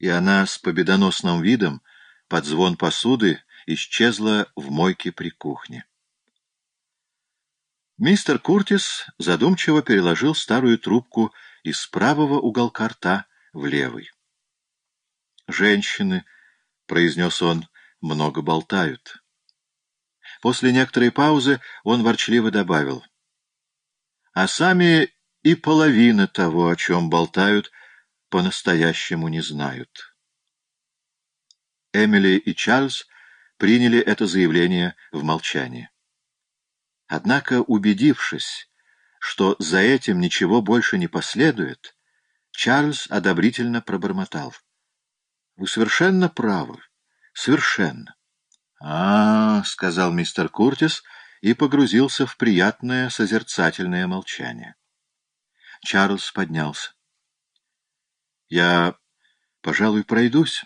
и она с победоносным видом под звон посуды исчезла в мойке при кухне. Мистер Куртис задумчиво переложил старую трубку из правого уголка рта в левый. «Женщины», — произнес он, — «много болтают». После некоторой паузы он ворчливо добавил. «А сами и половина того, о чем болтают, по-настоящему не знают». Эмили и Чарльз приняли это заявление в молчании. Однако, убедившись, что за этим ничего больше не последует, Чарльз одобрительно пробормотал. — Вы совершенно правы. Совершенно. — А, — сказал мистер Куртис и погрузился в приятное созерцательное молчание. Чарльз поднялся. — Я, пожалуй, пройдусь.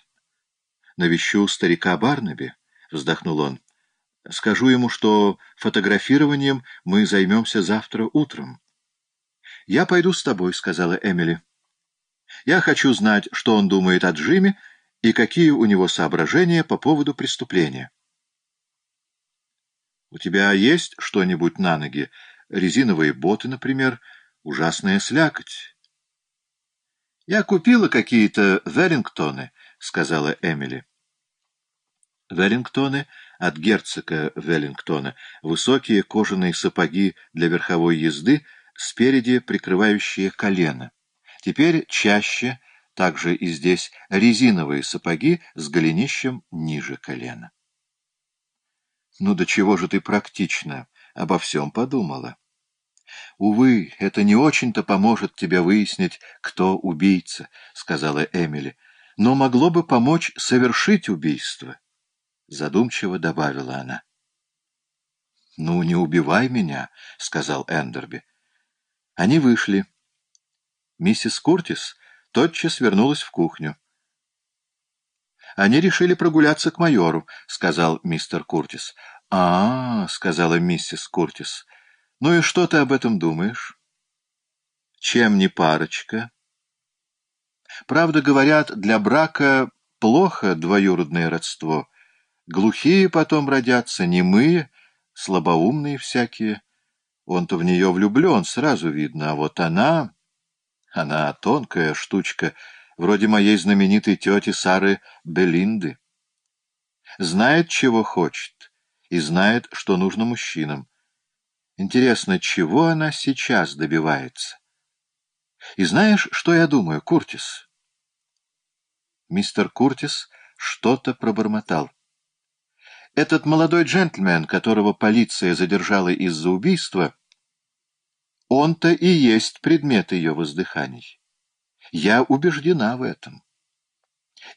Навещу старика Барнаби, — вздохнул он. Скажу ему, что фотографированием мы займемся завтра утром. — Я пойду с тобой, — сказала Эмили. — Я хочу знать, что он думает о Джиме и какие у него соображения по поводу преступления. — У тебя есть что-нибудь на ноги? Резиновые боты, например? Ужасная слякоть. — Я купила какие-то Веллингтоны, — сказала Эмили. Веллингтоны — от герцога Веллингтона, высокие кожаные сапоги для верховой езды, спереди прикрывающие колено. Теперь чаще, также и здесь, резиновые сапоги с голенищем ниже колена. Ну до чего же ты практично обо всем подумала? Увы, это не очень-то поможет тебе выяснить, кто убийца, — сказала Эмили, — но могло бы помочь совершить убийство. — задумчиво добавила она. — Ну, не убивай меня, — сказал Эндерби. Они вышли. Миссис Куртис тотчас вернулась в кухню. — Они решили прогуляться к майору, — сказал мистер Куртис. — А, — сказала миссис Куртис, — ну и что ты об этом думаешь? — Чем не парочка? Правда, говорят, для брака плохо двоюродное родство — Глухие потом родятся, немые, слабоумные всякие. Он-то в нее влюблен, сразу видно, а вот она... Она тонкая штучка, вроде моей знаменитой тети Сары Белинды. Знает, чего хочет, и знает, что нужно мужчинам. Интересно, чего она сейчас добивается? И знаешь, что я думаю, Куртис? Мистер Куртис что-то пробормотал. Этот молодой джентльмен, которого полиция задержала из-за убийства, он-то и есть предмет ее воздыханий. Я убеждена в этом.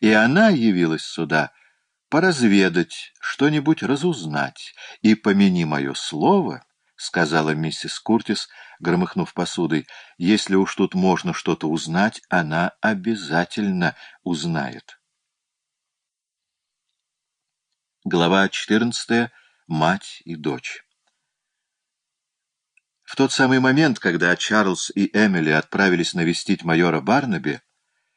И она явилась сюда поразведать, что-нибудь разузнать, и, помяни мое слово, — сказала миссис Куртис, громыхнув посудой, — если уж тут можно что-то узнать, она обязательно узнает. Глава 14. Мать и дочь. В тот самый момент, когда Чарльз и Эмили отправились навестить майора Барнаби,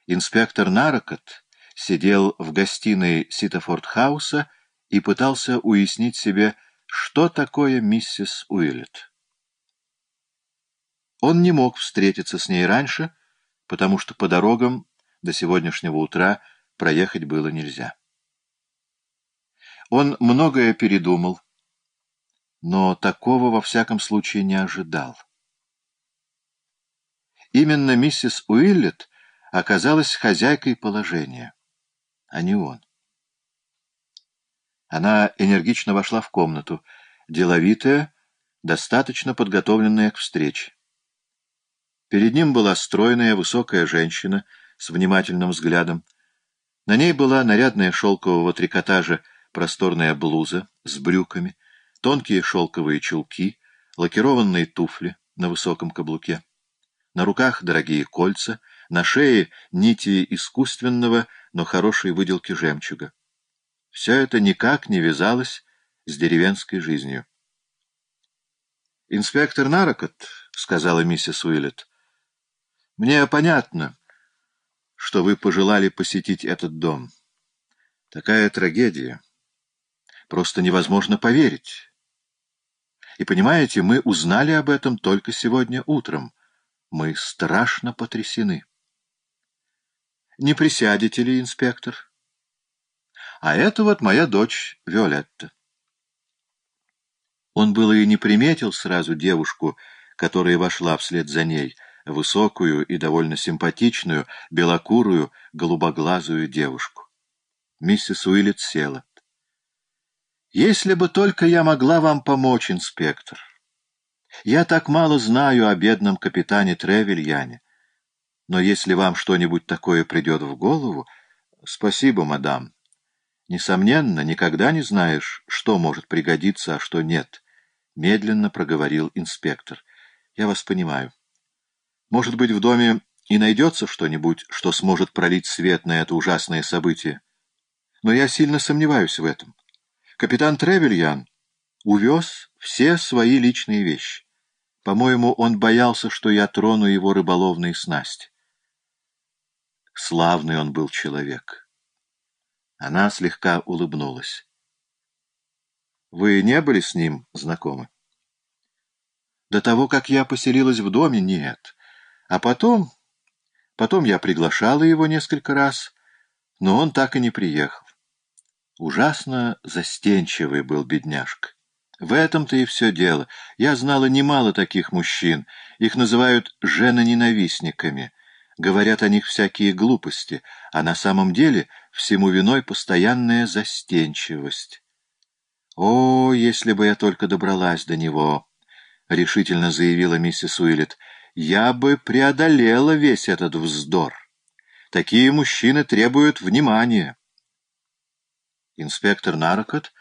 инспектор Нарракот сидел в гостиной Ситтафорд-хауса и пытался уяснить себе, что такое миссис Уиллет. Он не мог встретиться с ней раньше, потому что по дорогам до сегодняшнего утра проехать было нельзя. Он многое передумал, но такого во всяком случае не ожидал. Именно миссис Уиллет оказалась хозяйкой положения, а не он. Она энергично вошла в комнату, деловитая, достаточно подготовленная к встрече. Перед ним была стройная, высокая женщина с внимательным взглядом. На ней была нарядная шелкового трикотажа просторная блуза с брюками, тонкие шелковые чулки, лакированные туфли на высоком каблуке. На руках дорогие кольца, на шее нити искусственного, но хорошей выделки жемчуга. Все это никак не вязалось с деревенской жизнью. «Инспектор Нарокот», — сказала миссис Уиллет, — «мне понятно, что вы пожелали посетить этот дом. Такая трагедия. Просто невозможно поверить. И понимаете, мы узнали об этом только сегодня утром. Мы страшно потрясены. Не присядете ли, инспектор? А это вот моя дочь Виолетта. Он было и не приметил сразу девушку, которая вошла вслед за ней, высокую и довольно симпатичную, белокурую, голубоглазую девушку. Миссис Уиллет села. «Если бы только я могла вам помочь, инспектор. Я так мало знаю о бедном капитане Тревельяне. Но если вам что-нибудь такое придет в голову... Спасибо, мадам. Несомненно, никогда не знаешь, что может пригодиться, а что нет. Медленно проговорил инспектор. Я вас понимаю. Может быть, в доме и найдется что-нибудь, что сможет пролить свет на это ужасное событие. Но я сильно сомневаюсь в этом. Капитан Тревельян увез все свои личные вещи. По-моему, он боялся, что я трону его рыболовные снасти. Славный он был человек. Она слегка улыбнулась. «Вы не были с ним знакомы?» «До того, как я поселилась в доме, нет. А потом... Потом я приглашала его несколько раз, но он так и не приехал. Ужасно застенчивый был бедняжка. В этом-то и все дело. Я знала немало таких мужчин. Их называют женоненавистниками. Говорят о них всякие глупости, а на самом деле всему виной постоянная застенчивость. «О, если бы я только добралась до него!» — решительно заявила миссис Уиллет. «Я бы преодолела весь этот вздор. Такие мужчины требуют внимания». Инспектор Наркот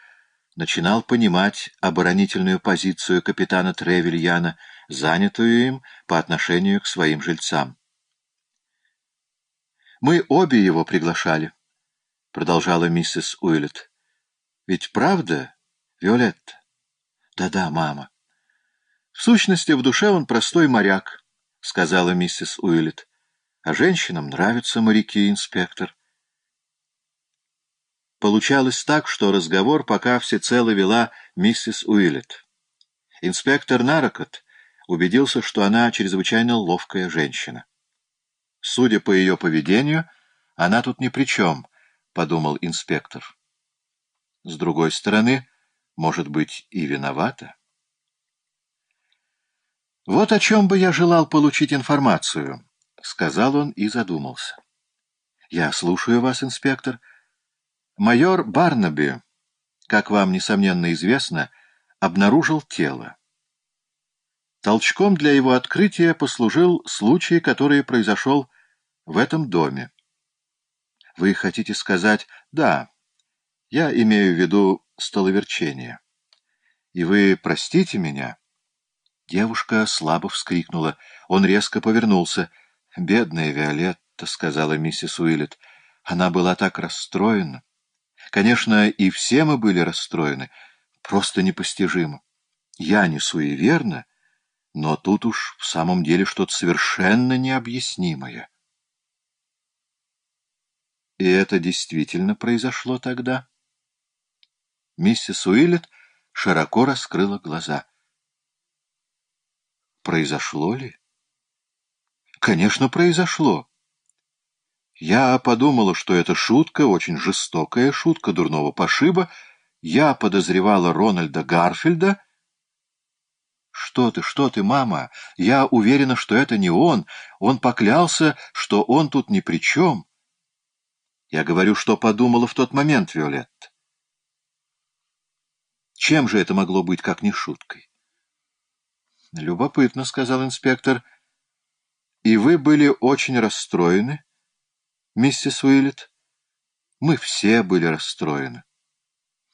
начинал понимать оборонительную позицию капитана Тревельяна, занятую им по отношению к своим жильцам. Мы обе его приглашали, — продолжала миссис Уиллет. — Ведь правда, Виолетта? Да-да, мама. В сущности, в душе он простой моряк, — сказала миссис Уиллет. А женщинам нравятся моряки, инспектор. Получалось так, что разговор пока всецело вела миссис Уиллет. Инспектор Нарокот убедился, что она чрезвычайно ловкая женщина. Судя по ее поведению, она тут ни при чем, — подумал инспектор. С другой стороны, может быть, и виновата. «Вот о чем бы я желал получить информацию», — сказал он и задумался. «Я слушаю вас, инспектор. Майор Барнаби, как вам, несомненно, известно, обнаружил тело. Толчком для его открытия послужил случай, который произошел в этом доме. Вы хотите сказать «да», я имею в виду столоверчение. И вы простите меня? Девушка слабо вскрикнула. Он резко повернулся. «Бедная Виолетта», — сказала миссис Уиллет. Она была так расстроена. Конечно, и все мы были расстроены. Просто непостижимо. Я не суеверна, но тут уж в самом деле что-то совершенно необъяснимое. И это действительно произошло тогда? Миссис Уиллет широко раскрыла глаза. Произошло ли? Конечно, произошло. Я подумала, что это шутка, очень жестокая шутка дурного пошиба. Я подозревала Рональда Гарфилда, «Что ты, что ты, мама? Я уверена, что это не он. Он поклялся, что он тут ни при чем». Я говорю, что подумала в тот момент, Виолетта. Чем же это могло быть, как не шуткой? Любопытно, — сказал инспектор. И вы были очень расстроены, миссис Уиллет? Мы все были расстроены.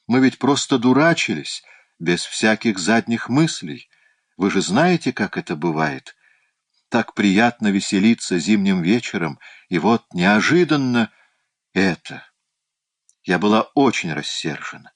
Мы ведь просто дурачились, без всяких задних мыслей. Вы же знаете, как это бывает. Так приятно веселиться зимним вечером, и вот неожиданно это. Я была очень рассержена.